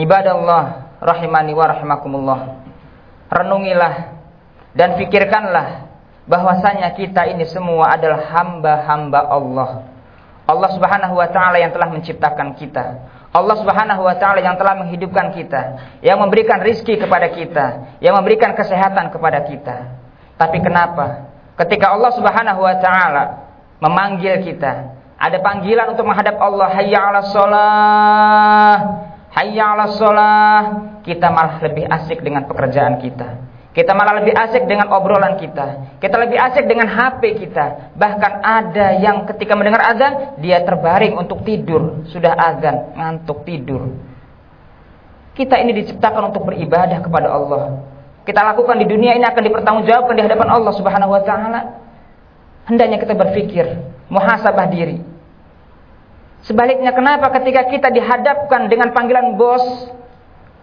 Ibadallah rahimani wa rahimakumullah. Renungilah dan fikirkanlah bahwasanya kita ini semua adalah hamba-hamba Allah. Allah Subhanahu wa taala yang telah menciptakan kita. Allah Subhanahu wa taala yang telah menghidupkan kita, yang memberikan rizki kepada kita, yang memberikan kesehatan kepada kita. Tapi kenapa ketika Allah Subhanahu wa taala memanggil kita, ada panggilan untuk menghadap Allah, hayya 'alas shalah, hayya 'alas shalah, kita malah lebih asik dengan pekerjaan kita. Kita malah lebih asik dengan obrolan kita. Kita lebih asik dengan HP kita. Bahkan ada yang ketika mendengar azan, dia terbaring untuk tidur. Sudah azan, ngantuk tidur. Kita ini diciptakan untuk beribadah kepada Allah. Kita lakukan di dunia ini akan dipertanggungjawabkan di hadapan Allah Subhanahu wa taala. Hendaknya kita berpikir, muhasabah diri. Sebaliknya kenapa ketika kita dihadapkan dengan panggilan bos,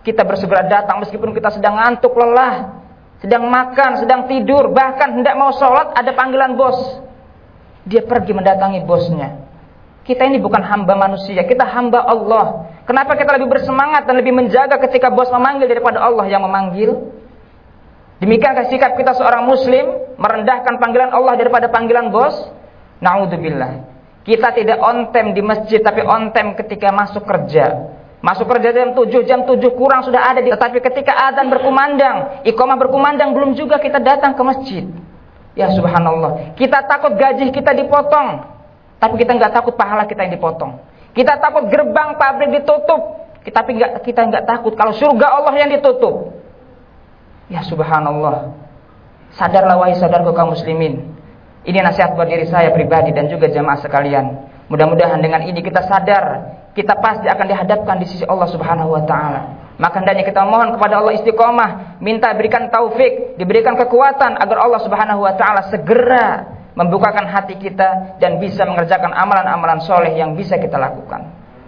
kita bersegera datang meskipun kita sedang ngantuk lelah, sedang makan, sedang tidur, bahkan hendak mau sholat ada panggilan bos. Dia pergi mendatangi bosnya. Kita ini bukan hamba manusia, kita hamba Allah. Kenapa kita lebih bersemangat dan lebih menjaga ketika bos memanggil daripada Allah yang memanggil? Demikiankah sikap kita seorang muslim merendahkan panggilan Allah daripada panggilan bos? Naudzubillah. Kita tidak on time di masjid tapi on time ketika masuk kerja. Masuk kerja jam 7, jam 7 kurang sudah ada. Tetapi ketika adzan berkumandang, iqamah berkumandang, belum juga kita datang ke masjid. Ya subhanallah. Kita takut gaji kita dipotong. Tapi kita nggak takut pahala kita yang dipotong. Kita takut gerbang pabrik ditutup. Tapi nggak kita nggak takut kalau surga Allah yang ditutup. Ya subhanallah. Sadarlah wahai saudaraku kaum muslimin. Ini nasihat buat diri saya pribadi dan juga jamaah sekalian. Mudah-mudahan dengan ini kita sadar kita pasti akan dihadapkan di sisi Allah Subhanahu wa taala. Maka hendaknya kita mohon kepada Allah istiqomah, minta berikan taufik, diberikan kekuatan agar Allah Subhanahu wa taala segera membukakan hati kita dan bisa mengerjakan amalan-amalan soleh yang bisa kita lakukan.